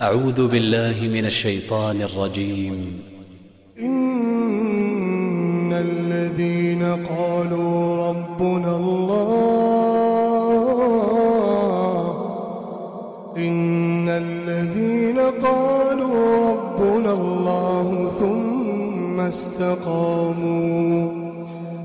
أعوذ بالله من الشيطان الرجيم. إن الذين قالوا ربنا الله إن الذين قالوا ربنا الله ثم استقاموا.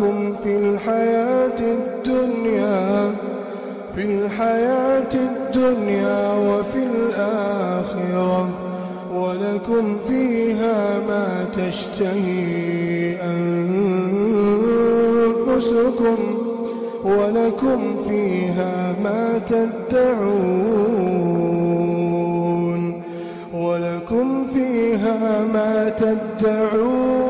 في الحياة الدنيا في الحياة الدنيا وفي الآخرة ولكم فيها ما تشتهي أنفسكم ولكم فيها ما تدعون ولكم فيها ما تدعون.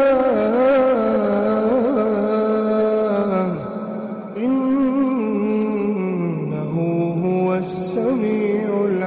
السميع العليم